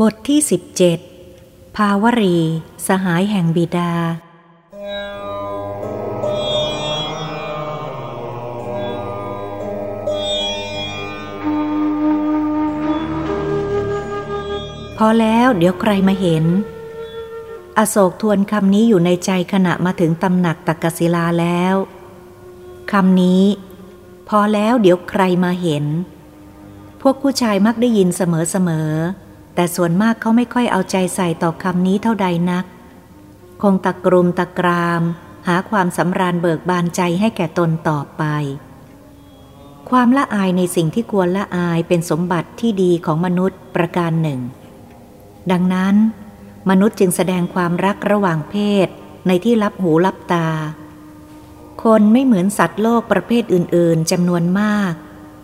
บทที่ 17 ภาวรี สหายแห่งบิดา พอแล้วเดี๋ยวใครมาเห็น อโศกทวนคำนี้อยู่ในใจขณะมาถึงตำหนักตักกศิลาแล้วคำนี้ พอแล้วเดี๋ยวใครมาเห็น พวกผู้ชายมักได้ยินเสมอๆ แต่ส่วนมากเขาไม่ค่อยเอาใจใส่ต่อคำนี้เท่าใดนัก คงตะกรุมตะกราม หาความสำราญเบิกบานใจให้แก่ตนต่อไป ความละอายในสิ่งที่ควรละอายเป็นสมบัติที่ดีของมนุษย์ประการหนึ่ง ดังนั้น มนุษย์จึงแสดงความรักระหว่างเพศในที่รับหูรับตา คนไม่เหมือนสัตว์โลกประเภทอื่น ๆจำนวนมาก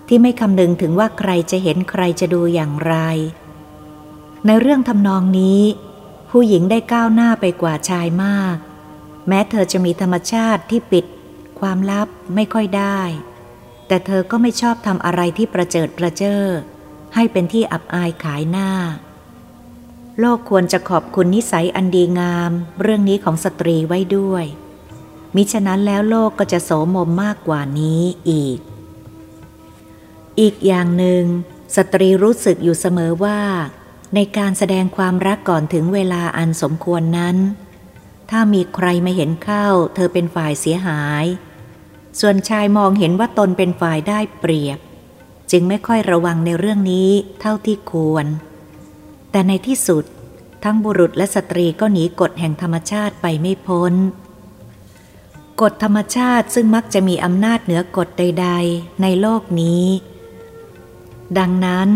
ที่ไม่คำนึงถึงว่าใครจะเห็นใครจะดูอย่างไร ในเรื่องทำนองนี้ ผู้หญิงได้ก้าวหน้าไปกว่าชายมาก แม้เธอจะมีธรรมชาติที่ปิด ความลับไม่ค่อยได้ แต่เธอก็ไม่ชอบทำอะไรที่ประเจิดประเจ้อให้เป็นที่อับอายขายหน้า โลกควรจะขอบคุณนิสัยอันดีงาม เรื่องนี้ของสตรีไว้ด้วย มิฉะนั้นแล้วโลกก็จะโสมมมากกว่านี้อีก อีกอย่างหนึ่งสตรีรู้สึกอยู่เสมอว่า ในการแสดงความรักก่อนถึงเวลาอันสมควรนั้น ถ้ามีใครมาเห็นเข้า เธอเป็นฝ่ายเสียหาย ส่วนชายมองเห็นว่าตนเป็นฝ่ายได้เปรียบ จึงไม่ค่อยระวังในเรื่องนี้เท่าที่ควร แต่ในที่สุดทั้งบุรุษและสตรีก็หนีกฎแห่งธรรมชาติไปไม่พ้น กฎธรรมชาติซึ่งมักจะมีอำนาจเหนือกฎใด ๆ ในโลกนี้ ดังนั้น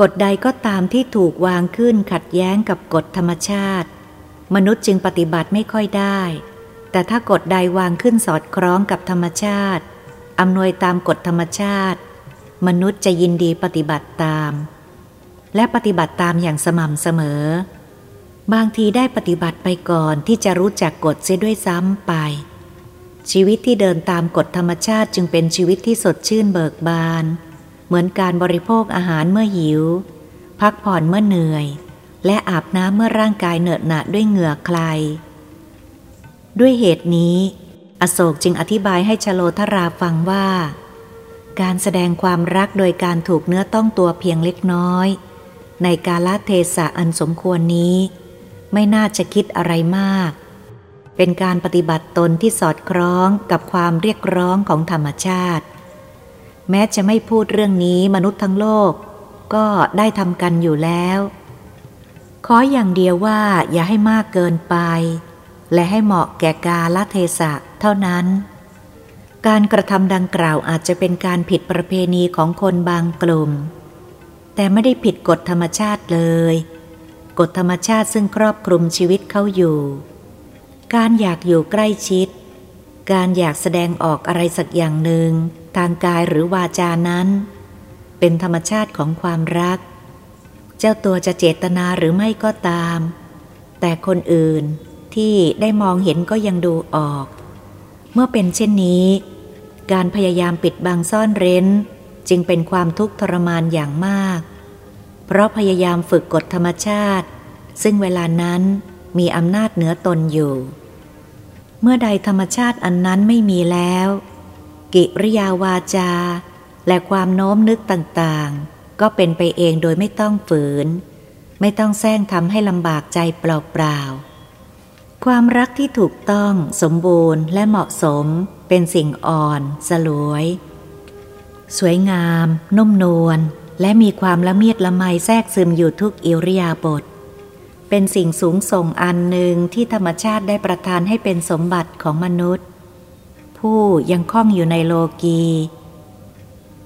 กฎใดก็ตามที่ถูกวางขึ้นขัดแย้งกับกฎธรรมชาติ มนุษย์จึงปฏิบัติไม่ค่อยได้ แต่ถ้ากฎใดวางขึ้นสอดคล้องกับธรรมชาติอำนวยตามกฎธรรมชาติ มนุษย์จะยินดีปฏิบัติตาม และปฏิบัติตามอย่างสม่ำเสมอ บางทีได้ปฏิบัติไปก่อนที่จะรู้จักกฎเสียด้วยซ้ำไป ชีวิตที่เดินตามกฎธรรมชาติจึงเป็นชีวิตที่สดชื่นเบิกบานเเหมือนการบริโภคอาหารเมื่อหิว พักผ่อนเมื่อเหนื่อย และอาบน้ำเมื่อร่างกายเหนอะหนะด้วยเหงื่อใคร ด้วยเหตุนี้ อโศกจึงอธิบายให้ชโลธราฟังว่า การแสดงความรักโดยการถูกเนื้อต้องตัวเพียงเล็กน้อย ในกาลเทศะอันสมควรนี้ ไม่น่าจะคิดอะไรมาก เป็นการปฏิบัติตนที่สอดคล้องกับความเรียกร้องของธรรมชาติ แม้จะไม่พูดเรื่องนี้มนุษย์ทั้งโลก ก็ได้ทำกันอยู่แล้ว ขออย่างเดียวว่าอย่าให้มากเกินไป และให้เหมาะแก่กาลเทศะเท่านั้น การกระทำดังกล่าวอาจจะเป็นการผิดประเพณีของคนบางกลุ่ม แต่ไม่ได้ผิดกฎธรรมชาติเลย กฎธรรมชาติซึ่งครอบคลุมชีวิตเขาอยู่ การอยากอยู่ใกล้ชิด การอยากแสดงออกอะไรสักอย่างหนึ่ง ทางกายหรือวาจานั้น เป็นธรรมชาติของความรัก เจ้าตัวจะเจตนาหรือไม่ก็ตาม แต่คนอื่นที่ได้มองเห็นก็ยังดูออก เมื่อเป็นเช่นนี้ การพยายามปิดบังซ่อนเร้น จึงเป็นความทุกข์ทรมานอย่างมาก เพราะพยายามฝึกกฎธรรมชาติ ซึ่งเวลานั้นมีอำนาจเหนือตนอยู่ เมื่อใดธรรมชาติอันนั้นไม่มีแล้ว กิริยาวาจา และความโน้มนึกต่างๆ ก็เป็นไปเองโดยไม่ต้องฝืน ไม่ต้องแซงทำให้ลำบากใจเปล่าๆ ความรักที่ถูกต้องสมบูรณ์และเหมาะสมเป็นสิ่งอ่อน สลวย สวยงาม นุ่มนวลและมีความละเมียดละไมแทรกซึมอยู่ทุกอิริยาบถเป็นสิ่งสูงส่งอันหนึ่งที่ธรรมชาติได้ประทานให้เป็นสมบัติของมนุษย์ ผู้ยังคล้องอยู่ในโลกี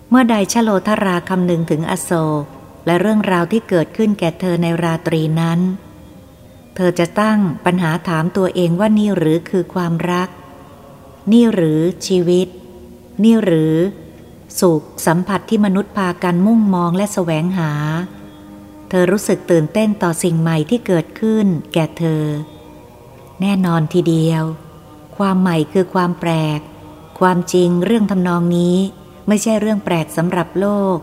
เมื่อใดชโลธราคำหนึ่งถึงอโศกและเรื่องราวที่เกิดขึ้นแก่เธอในราตรีนั้น เธอจะตั้งปัญหาถามตัวเองว่านี่หรือคือความรัก นี่หรือชีวิต นี่หรือ สุขสัมผัสที่มนุษย์พากันมุ่งมองและแสวงหา เธอรู้สึกตื่นเต้นต่อสิ่งใหม่ที่เกิดขึ้นแก่เธอ แน่นอนทีเดียว ความใหม่คือความแปลก ความจริงเรื่องทำนองนี้ไม่ใช่เรื่องแปลกสำหรับโลก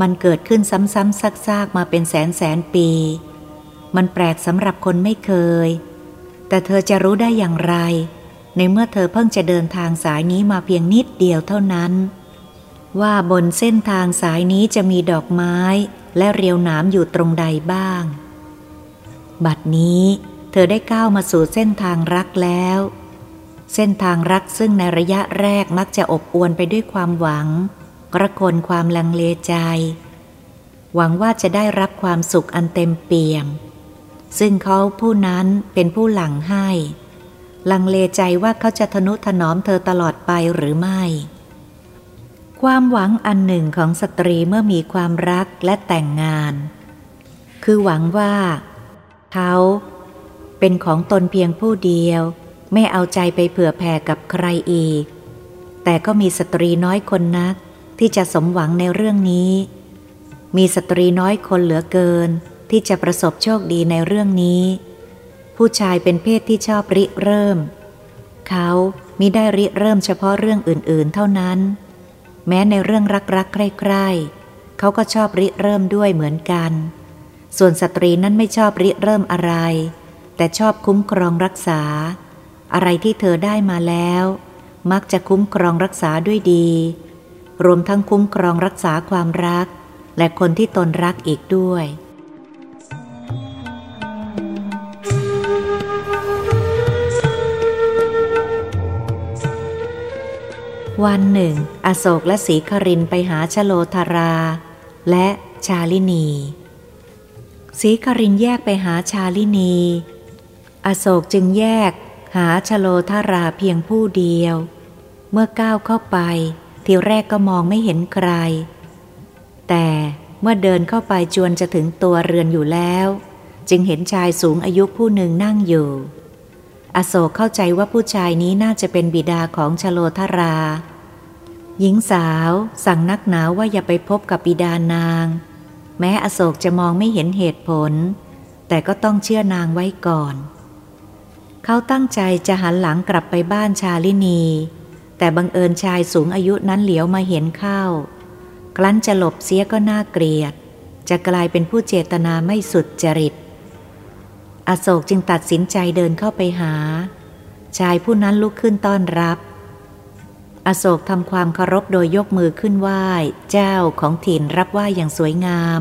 มันเกิดขึ้นซ้ำๆซากๆมาเป็นแสนแสนปี มันแปลกสำหรับคนไม่เคย แต่เธอจะรู้ได้อย่างไร ในเมื่อเธอเพิ่งจะเดินทางสายนี้มาเพียงนิดเดียวเท่านั้น ว่าบนเส้นทางสายนี้จะมีดอกไม้และเรียวหนามอยู่ตรงใดบ้าง บัดนี้เธอได้ก้าวมาสู่เส้นทางรักแล้ว เส้นทางรักซึ่งในระยะแรกมักจะอบอวลไปด้วยความหวังกระคนความลังเลใจ หวังว่าจะได้รับความสุขอันเต็มเปี่ยม ซึ่งเขาผู้นั้นเป็นผู้หลังให้ ลังเลใจว่าเขาจะทนุถนอมเธอตลอดไปหรือไม่ ความหวังอันหนึ่งของสตรีเมื่อมีความรักและแต่งงาน คือหวังว่า เขาเป็นของตนเพียงผู้เดียว ไม่เอาใจไปเผื่อแผ่กับใครอีก แต่ก็มีสตรีน้อยคนนักที่จะสมหวังในเรื่องนี้ มีสตรีน้อยคนเหลือเกิน ที่จะประสบโชคดีในเรื่องนี้ ผู้ชายเป็นเพศที่ชอบริเริ่ม เขามิได้ริเริ่มเฉพาะเรื่องอื่นๆ เท่านั้น แม้ในเรื่องรักๆ ใคร่ๆ เขาก็ชอบริเริ่มด้วยเหมือนกัน ส่วนสตรีนั้นไม่ชอบริเริ่มอะไร แต่ชอบคุ้มครองรักษา อะไรที่เธอได้มาแล้ว มักจะคุ้มครองรักษาด้วยดี รวมทั้งคุ้มครองรักษาความรัก และคนที่ตนรักอีกด้วยวันหนึ่ง อโศกและสีครินไปหาชโลธารา และชาลินีสีครินแยกไปหาชาลินี อโศกจึงแยก หาชโลธาราเพียงผู้เดียว เมื่อก้าวเข้าไปทีแรกก็มองไม่เห็นใคร แต่เมื่อเดินเข้าไปจวนจะถึงตัวเรือนอยู่แล้ว จึงเห็นชายสูงอายุผู้หนึ่งนั่งอยู่ อโศกเข้าใจว่าผู้ชายนี้น่าจะเป็นบิดาของชโลธรา หญิงสาวสั่งนักหนาวว่าอย่าไปพบกับบิดานาง แม้อโศกจะมองไม่เห็นเหตุผล แต่ก็ต้องเชื่อนางไว้ก่อน เขาตั้งใจจะหันหลังกลับไปบ้านชาลินี แต่บังเอิญชายสูงอายุนั้นเหลียวมาเห็นเข้าครั้นจะหลบเสียก็น่าเกลียด จะกลายเป็นผู้เจตนาไม่สุดจริต อโศกจึงตัดสินใจเดินเข้าไปหา ชายผู้นั้นลุกขึ้นต้อนรับ อโศกทำความเคารพโดยยกมือขึ้นไหว้ เจ้าของถิ่นรับไหว้อย่างสวยงาม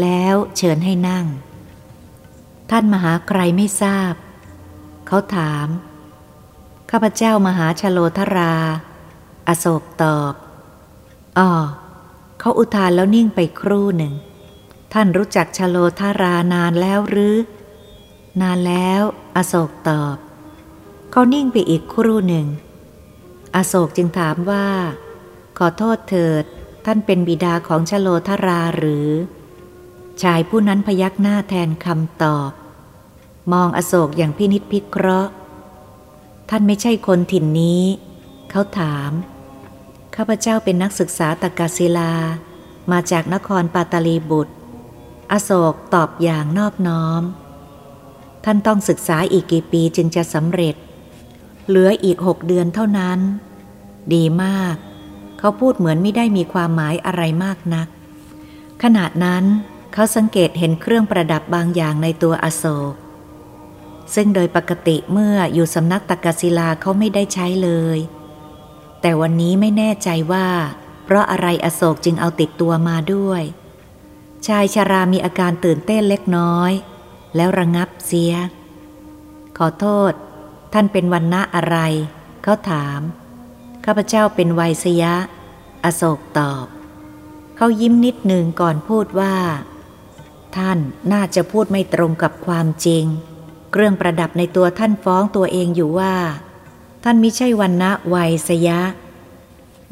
แล้วเชิญให้นั่ง ท่านมหาใครไม่ทราบ เขาถาม ข้าพเจ้ามหาชโลธรา อโศกตอบอ๋อเขาอุทานแล้วนิ่งไปครู่หนึ่ง ท่านรู้จักชโลธารานานแล้วหรือ นานแล้ว อโศกตอบ เขานิ่งไปอีกครู่หนึ่ง อโศกจึงถามว่า ขอโทษเถิด ท่านเป็นบิดาของชโลธาราหรือ ชายผู้นั้นพยักหน้าแทนคำตอบ มองอโศกอย่างพินิษพิเคราะห์ ท่านไม่ใช่คนถิ่นนี้ เขาถาม ข้าพเจ้าเป็นนักศึกษาตากาศิลา มาจากนครปาตาลีบุตร อโศกตอบอย่างนอบน้อม ท่านต้องศึกษาอีกกี่ปีจึงจะสำเร็จ เหลืออีกหกเดือนเท่านั้น ดีมาก เขาพูดเหมือนไม่ได้มีความหมายอะไรมากนัก ขณะนั้นเขาสังเกตเห็นเครื่องประดับบางอย่างในตัวอโศก ซึ่งโดยปกติเมื่ออยู่สำนักตะกศิลาเขาไม่ได้ใช้เลย แต่วันนี้ไม่แน่ใจว่า เพราะอะไรอโศกจึงเอาติดตัวมาด้วย ชายชารามีอาการตื่นเต้นเล็กน้อย แล้วระงงับเสีย ขอโทษ ท่านเป็นวันณะอะไร เขาถาม ข้าพเจ้าเป็นไวยสยะ อโศกตอบ เขายิ้มนิดหนึ่งก่อนพูดว่า ท่านน่าจะพูดไม่ตรงกับความจริง เครื่องประดับในตัวท่านฟ้องตัวเองอยู่ว่า ท่านมิใช่วันณะวัยสยะ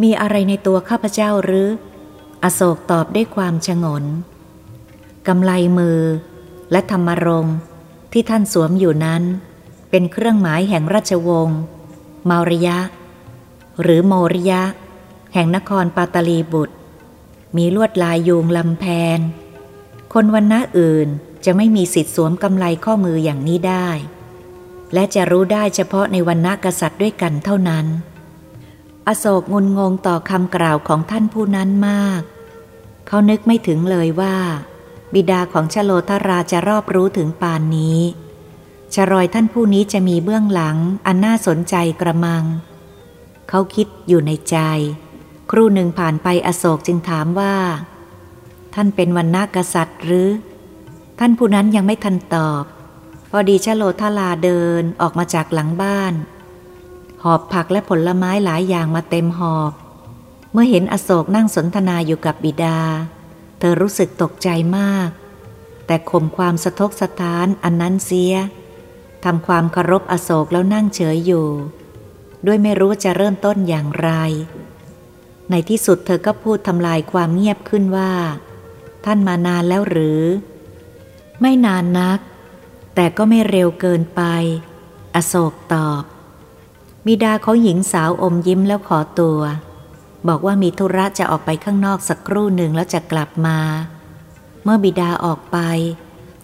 มีอะไรในตัวข้าพเจ้าหรือ อโศกตอบด้วยความชงนกำไลมือ และธรรมรงที่ท่านสวมอยู่นั้น เป็นเครื่องหมายแห่งราชวงศ์มารยะ หรือโมริยะ แห่งนครปาตาลีบุตร มีลวดลายยูงลำแพน คนวันณะอื่น จะไม่มีสิทธิ์สวมกำไลข้อมืออย่างนี้ได้ และจะรู้ได้เฉพาะในวันณะกษัตริย์ด้วยกันเท่านั้น อโศกงุนงงต่อคำกล่าวของท่านผู้นั้นมาก เขานึกไม่ถึงเลยว่า บิดาของชโลธราจะรอบรู้ถึงปานนี้ชรอยท่านผู้นี้จะมีเบื้องหลังอันน่าสนใจกระมัง เขาคิดอยู่ในใจ ครู่หนึ่งผ่านไปอโศกจึงถามว่า ท่านเป็นวันนากษัตริย์หรือ ท่านผู้นั้นยังไม่ทันตอบ พอดีชโลธาลาเดินออกมาจากหลังบ้าน หอบผักและผลไม้หลายอย่างมาเต็มหอบ เมื่อเห็นอโศกนั่งสนทนาอยู่กับบิดา เธอรู้สึกตกใจมาก แต่ข่มความสะทกสะท้านอันนั้นเสียทำความเคารพอโศกแล้วนั่งเฉยอยู่ ด้วยไม่รู้จะเริ่มต้นอย่างไร ในที่สุดเธอก็พูดทำลายความเงียบขึ้นว่า ท่านมานานแล้วหรือ ไม่นานนัก แต่ก็ไม่เร็วเกินไป อโศกตอบบิดาเขาหญิงสาวอมยิ้มแล้วขอตัว บอกว่ามีธุระจะออกไปข้างนอกสักครู่หนึ่งแล้วจะกลับมา เมื่อบิดาออกไป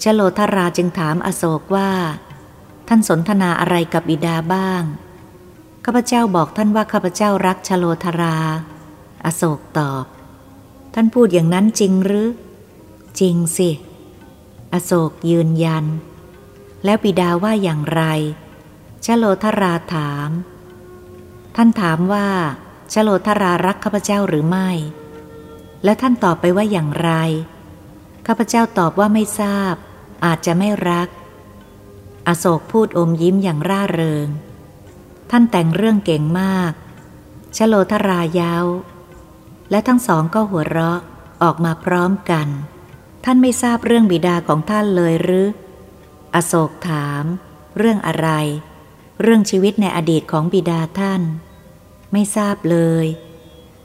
ชโลธราจึงถามอโศกว่า ท่านสนทนาอะไรกับบิดาบ้าง ข้าพเจ้าบอกท่านว่าข้าพเจ้ารักชโลธรา อโศกตอบ ท่านพูดอย่างนั้นจริงหรือ จริงสิ อโศกยืนยัน แล้วบิดาว่าอย่างไรชโลธราถาม ท่านถามว่าชโลธรารักข้าพเจ้าหรือไม่ และท่านตอบไปว่าอย่างไร ข้าพเจ้าตอบว่าไม่ทราบ อาจจะไม่รัก อโศกพูดอมยิ้มอย่างร่าเริง ท่านแต่งเรื่องเก่งมากชโลธรายาว และทั้งสองก็หัวเราะออกมาพร้อมกัน ท่านไม่ทราบเรื่องบิดาของท่านเลยหรือ อโศกถาม เรื่องอะไร เรื่องชีวิตในอดีตของบิดาท่าน ไม่ทราบเลย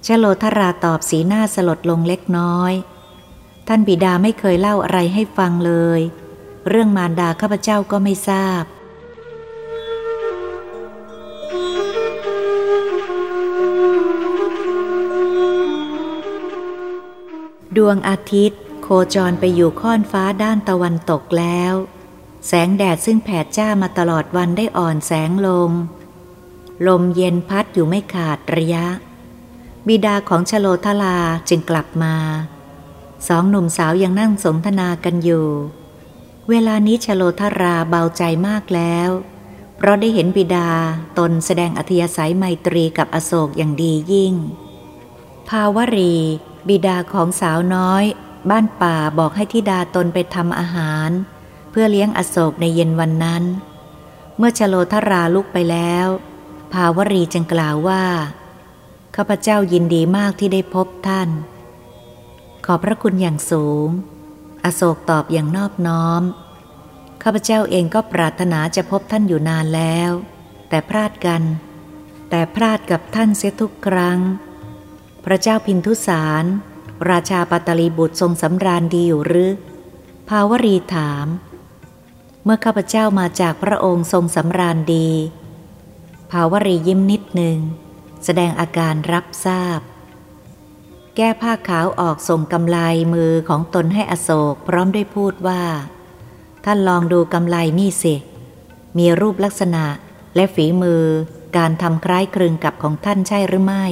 ชโลธราตอบสีหน้าสลดลงเล็กน้อย ท่านบิดาไม่เคยเล่าอะไรให้ฟังเลย เรื่องมารดาข้าพเจ้าก็ไม่ทราบดวงอาทิตย์ โคจรไปอยู่ค่อนฟ้าด้านตะวันตกแล้ว แสงแดดซึ่งแผดจ้ามาตลอดวันได้อ่อนแสงลง ลมเย็นพัดอยู่ไม่ขาดระยะ บิดาของชโลทลาจึงกลับมา สองหนุ่มสาวยังนั่งสนทนากันอยู่ เวลานี้ชโลธราเบาใจมากแล้ว เพราะได้เห็นบิดาตนแสดงอัธิยสัยไมตรีกับอโศกอย่างดียิ่ง ภาวรี บิดาของสาวน้อย บ้านป่าบอกให้ทิดาตนไปทำอาหาร เพื่อเลี้ยงอโศกในเย็นวันนั้น เมื่อชโลธราลุกไปแล้ว ภาวรีจึงกล่าวว่าข้าพเจ้ายินดีมากที่ได้พบท่าน ขอพระคุณอย่างสูง อโศกตอบอย่างนอบน้อมข้าพเจ้าเองก็ปรารถนาจะพบท่านอยู่นานแล้ว แต่พลาดกัน แต่พลาดกับท่านเสียทุกครั้ง พระเจ้าพินทุสาร ราชาปัตลีบุตรทรงสำราญดีอยู่หรือ ภาวรีถาม เมื่อข้าพเจ้ามาจากพระองค์ทรงสำราญดี ภาวรียิ้มนิดหนึ่ง แสดงอาการรับทราบ แก้ผ้าขาวออกส่งกำไลมือของตนให้อโศกพร้อมด้วยพูดว่า ท่านลองดูกำไลนี่สิ มีรูปลักษณะและฝีมือการทำคล้ายคลึงกับของท่านใช่หรือไม่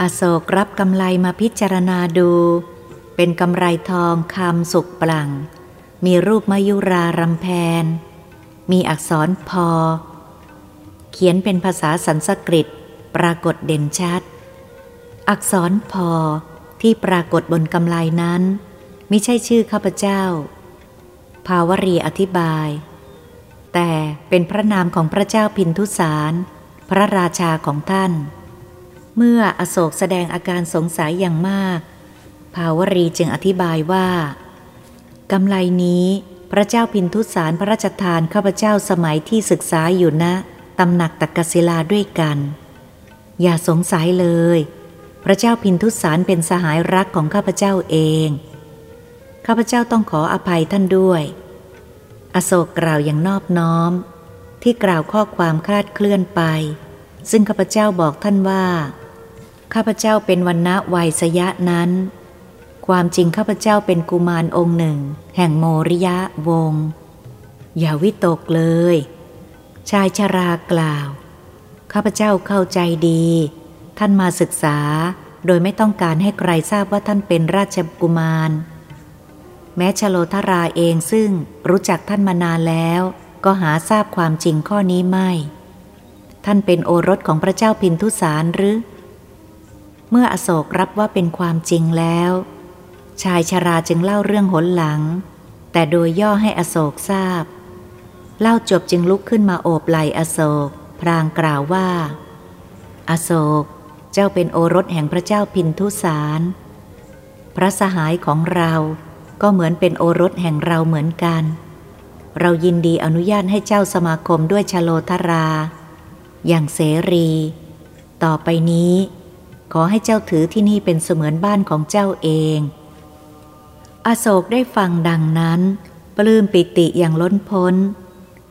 อโศกรับกำไลมาพิจารณาดู เป็นกำไรทองคำสุกปลัง มีรูปมายุรารำแพน มีอักษรพอ เขียนเป็นภาษาสันสกฤตปรากฏเด่นชัด อักษรพอที่ปรากฏบนกำไลนั้นไม่ใช่ชื่อข้าพเจ้า ภาวรีอธิบาย แต่เป็นพระนามของพระเจ้าพินทุสาร พระราชาของท่าน เมื่ออโศกแสดงอาการสงสัยอย่างมาก ภาวรีจึงอธิบายว่ากำไลนี้พระเจ้าพินทุสารพระราชทานข้าพเจ้าสมัยที่ศึกษาอยู่นะตำหนักตักกศิลาด้วยกัน อย่าสงสัยเลย พระเจ้าพินทุสารเป็นสหายรักของข้าพเจ้าเอง ข้าพเจ้าต้องขออภัยท่านด้วย อโศกกล่าวอย่างนอบน้อม ที่กล่าวข้อความคลาดเคลื่อนไป ซึ่งข้าพเจ้าบอกท่านว่า ข้าพเจ้าเป็นวันณะวัยสยะนั้น ความจริงข้าพเจ้าเป็นกุมารองค์หนึ่ง แห่งโมริยะวง อย่าวิตกเลย ชายชรากล่าว ข้าพเจ้าเข้าใจดี ท่านมาศึกษาโดยไม่ต้องการให้ใครทราบว่าท่านเป็นราชกุมาร แม้ชโลธราเองซึ่งรู้จักท่านมานานแล้ว ก็หาทราบความจริงข้อนี้ไม่ ท่านเป็นโอรสของพระเจ้าพินทุสารหรือ เมื่ออโศกรับว่าเป็นความจริงแล้ว ชายชราจึงเล่าเรื่องหนหลัง แต่โดยย่อให้อโศกทราบ เล่าจบจึงลุกขึ้นมาโอบไหลอโศก พรางกล่าวว่า อโศกเจ้าเป็นโอรสแห่งพระเจ้าพินทุสาร พระสหายของเราก็เหมือนเป็นโอรสแห่งเราเหมือนกัน เรายินดีอนุญาตให้เจ้าสมาคมด้วยชโลธรา อย่างเสรี ต่อไปนี้ ขอให้เจ้าถือที่นี่เป็นเสมือนบ้านของเจ้าเอง อโศกได้ฟังดังนั้น ปลื้มปิติอย่างล้นพ้น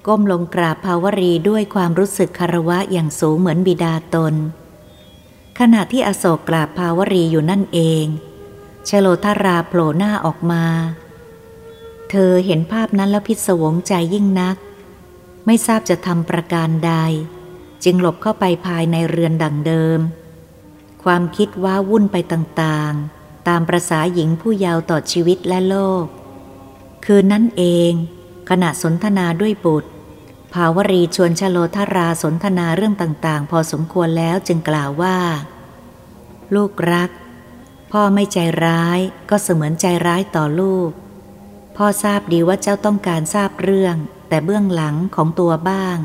ก้มลงกราบภาวรีด้วยความรู้สึกคารวะอย่างสูงเหมือนบิดาตน ขณะที่อโศกกราบภาวรีอยู่นั่นเองชโลธาราโผล่หน้าออกมา เธอเห็นภาพนั้นแล้วพิศวงใจยิ่งนัก ไม่ทราบจะทำประการใด จึงหลบเข้าไปภายในเรือนดังเดิม ความคิดว้าวุ่นไปต่างๆ ตามประษาหญิงผู้ยาวต่อชีวิตและโลก คืนนั้นเอง ขณะสนทนาด้วยบุตร ภาวรีชวนชโลธาราสนทนาเรื่องต่างๆ พอสมควรแล้วจึงกล่าวว่า ลูกรัก พ่อไม่ใจร้ายก็เสมือนใจร้ายต่อลูก พ่อทราบดีว่าเจ้าต้องการทราบเรื่อง แต่เบื้องหลังของตัวบ้าง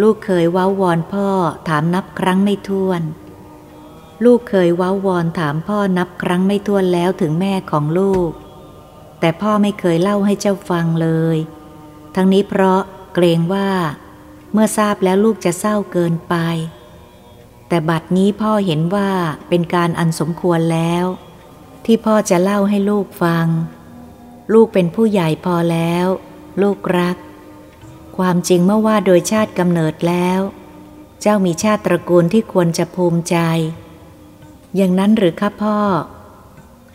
ลูกเคยว้าวอนพ่อถามนับครั้งไม่ถ้วน ลูกเคยว้าวอนถามพ่อนับครั้งไม่ถ้วนแล้วถึงแม่ของลูก แต่พ่อไม่เคยเล่าให้เจ้าฟังเลย ทั้งนี้เพราะเกรงว่า เมื่อทราบแล้วลูกจะเศร้าเกินไป แต่บัดนี้พ่อเห็นว่าเป็นการอันสมควรแล้ว ที่พ่อจะเล่าให้ลูกฟัง ลูกเป็นผู้ใหญ่พอแล้ว ลูกรัก ความจริงเมื่อว่าโดยชาติกำเนิดแล้ว เจ้ามีชาติตระกูลที่ควรจะภูมิใจ อย่างนั้นหรือครับพ่อ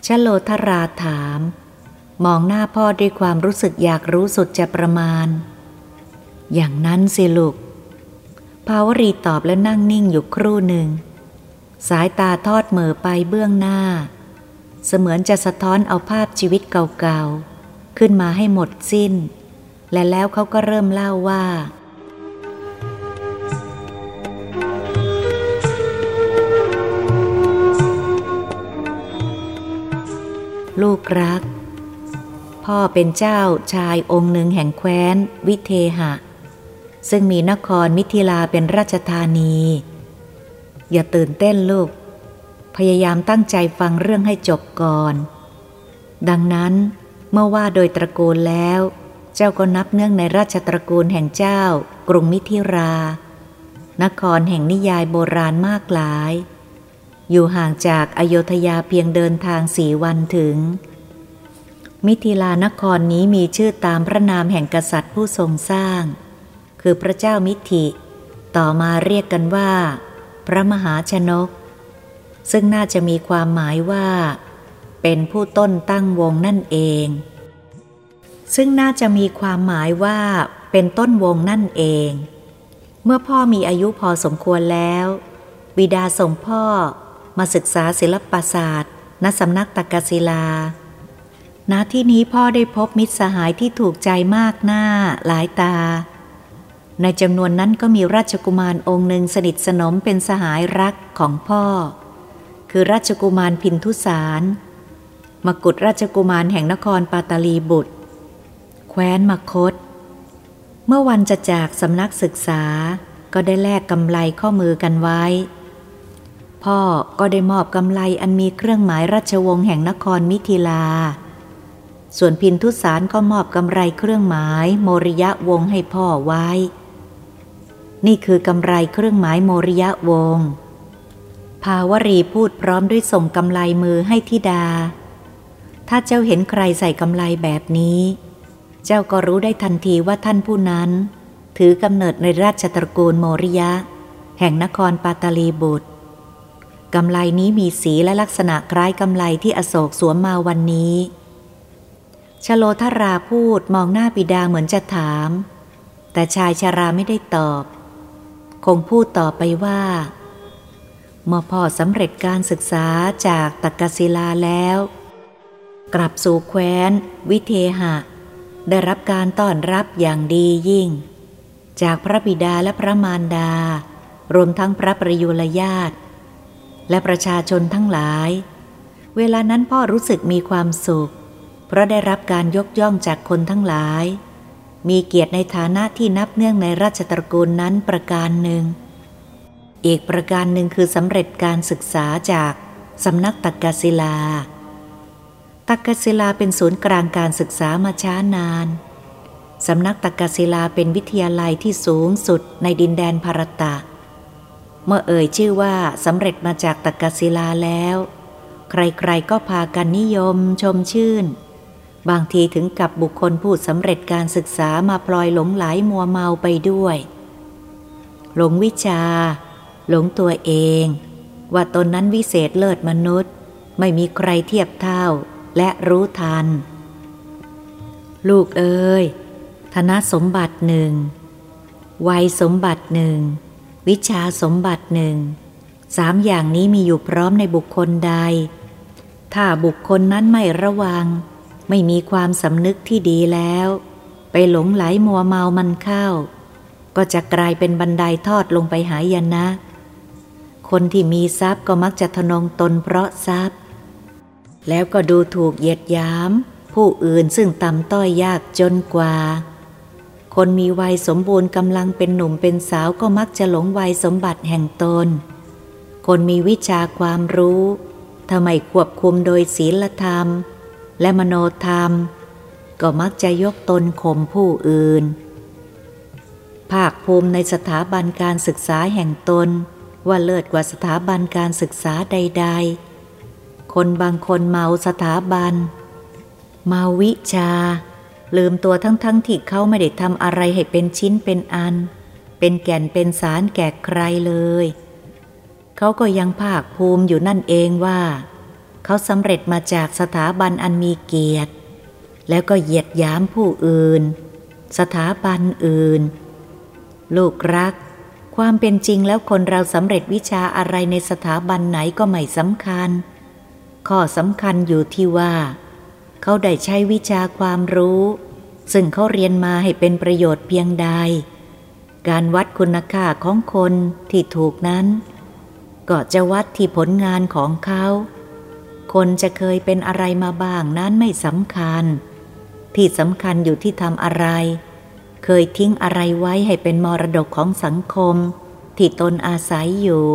ชโลธราถาม มองหน้าพ่อด้วยความรู้สึกอยากรู้สุดจะประมาณ อย่างนั้นสิลูก ภาวรีตอบแล้วนั่งนิ่งอยู่ครู่หนึ่ง สายตาทอดเหม่อไปเบื้องหน้า เสมือนจะสะท้อนเอาภาพชีวิตเก่าๆ ขึ้นมาให้หมดสิ้น และแล้วเขาก็เริ่มเล่าว่า ลูกรัก พ่อเป็นเจ้าชายองค์หนึ่งแห่งแคว้น วิเทหะ ซึ่งมีนครมิถิลาเป็นราชธานี อย่าตื่นเต้นลูก พยายามตั้งใจฟังเรื่องให้จบก่อน ดังนั้นเมื่อว่าโดยตระกูลแล้ว เจ้าก็นับเนื่องในราชตระกูลแห่งเจ้ากรุงมิถิรา นครแห่งนิยายโบราณมากหลาย อยู่ห่างจากอโยธยาเพียงเดินทางสี่วันถึง มิถิลานครนี้มีชื่อตามพระนามแห่งกษัตริย์ผู้ทรงสร้าง คือพระเจ้ามิถิ ต่อมาเรียกกันว่า พระมหาชนก ซึ่งน่าจะมีความหมายว่า เป็นผู้ต้นตั้งวงนั่นเอง ซึ่งน่าจะมีความหมายว่าเป็นต้นวงนั่นเอง เมื่อพ่อมีอายุพอสมควรแล้ว บิดาส่งพ่อ มาศึกษาศิลปศาสตร์ ณสำนักตักกศิลา ณที่นี้พ่อได้พบมิตรสหายที่ถูกใจมากหน้าหลายตา ในจำนวนนั้นก็มีราชกุมารองค์หนึ่งสนิทสนมเป็นสหายรักของพ่อ คือราชกุมารพินทุสาร มกุฎราชกุมารแห่งนครปาตาลีบุตร แคว้นมคต เมื่อวันจะจากสำนักศึกษาก็ได้แลกกำไลข้อมือกันไว้ พ่อก็ได้มอบกำไลอันมีเครื่องหมายราชวงศ์แห่งนครมิถิลา ส่วนพินทุสารก็มอบกำไรเครื่องหมายโมริยะวงให้พ่อไว้ นี่คือกำไรเครื่องหมายโมริยะวง ภาวรีพูดพร้อมด้วยส่งกำไลมือให้ทิดา ถ้าเจ้าเห็นใครใส่กำไลแบบนี้ เจ้าก็รู้ได้ทันทีว่าท่านผู้นั้น ถือกำเนิดในราชตระกูลโมริยะ แห่งนครปาตาลีบุตร กำไลนี้มีสีและลักษณะคล้ายกำไลที่อโศกสวมมาวันนี้ชโลธราพูดมองหน้าปิดาเหมือนจะถาม แต่ชายชาราไม่ได้ตอบ คงพูดต่อไปว่าเมื่อพ่อสำเร็จการศึกษาจากตักกศิลาแล้ว กลับสู่แคว้น วิเทหะ ได้รับการต้อนรับอย่างดียิ่ง จากพระบิดาและพระมารดา รวมทั้งพระประยุรญาติ และประชาชนทั้งหลาย เวลานั้นพ่อรู้สึกมีความสุข เพราะได้รับการยกย่องจากคนทั้งหลาย มีเกียรติในฐานะที่นับเนื่องในราชตระกูลนั้นประการหนึ่ง อีกประการหนึ่งคือสำเร็จการศึกษาจากสำนักตักกศิลา ตักกศิลาเป็นศูนย์กลางการศึกษามาช้านานสำนักตักกศิลาเป็นวิทยาลัยที่สูงสุดในดินแดนภารตะเเมื่อเอ่ยชื่อว่าสำเร็จมาจากตักกศิลาแล้ว ใครๆก็พากันนิยมชมชื่น บางทีถึงกับบุคคลผู้สำเร็จการศึกษามาพลอยหลงไหลมัวเมาไปด้วย หลงวิชา หลงตัวเอง ว่าตนนั้นวิเศษเลิศมนุษย์ ไม่มีใครเทียบเท่าและรู้ทัน ลูกเอ้ยธนสมบัติหนึ่งวัยสมบัติหนึ่ง วิชาสมบัติหนึ่งสามอย่างนี้มีอยู่พร้อมในบุคคลใด ถ้าบุคคลนั้นไม่ระวัง ไม่มีความสำนึกที่ดีแล้ว ไปหลงไหลมัวเมามันเข้า ก็จะกลายเป็นบันไดทอดลงไปหายนะ คนที่มีทรัพย์ก็มักจะทนงตนเพราะทรัพย์ แล้วก็ดูถูกเหยียดยาม ผู้อื่นซึ่งต่ำต้อยยากจนกว่า คนมีวัยสมบูรณ์กำลังเป็นหนุ่มเป็นสาวก็มักจะหลงวัยสมบัติแห่งตน คนมีวิชาความรู้ทำไมควบคุมโดยศีลธรรม และมโนธรรม ก็มักจะยกตนข่มผู้อื่น ภาคภูมิในสถาบันการศึกษาแห่งตน ว่าเลิศกว่าสถาบันการศึกษาใด ๆ คนบางคนเมาสถาบัน เมาวิชา ลืมตัวทั้งๆทที่เขาไม่ได้ทำอะไรให้เป็นชิ้นเป็นอัน เป็นแก่นเป็นสารแก่ใครเลย เขาก็ยังภาคภูมิอยู่นั่นเองว่า เขาสำเร็จมาจากสถาบันอันมีเกียรติ แล้วก็เหยียดยามผู้อื่น สถาบันอื่น ลูกรัก ความเป็นจริงแล้วคนเราสำเร็จวิชาอะไรในสถาบันไหนก็ไม่สำคัญ ข้อสำคัญอยู่ที่ว่า เขาได้ใช้วิชาความรู้ ซึ่งเขาเรียนมาให้เป็นประโยชน์เพียงใด การวัดคุณค่าของคนที่ถูกนั้น ก็จะวัดที่ผลงานของเขา คนจะเคยเป็นอะไรมาบ้างนั้นไม่สำคัญ ที่สำคัญอยู่ที่ทำอะไร เคยทิ้งอะไรไว้ให้เป็นมรดกของสังคม ที่ตนอาศัยอยู่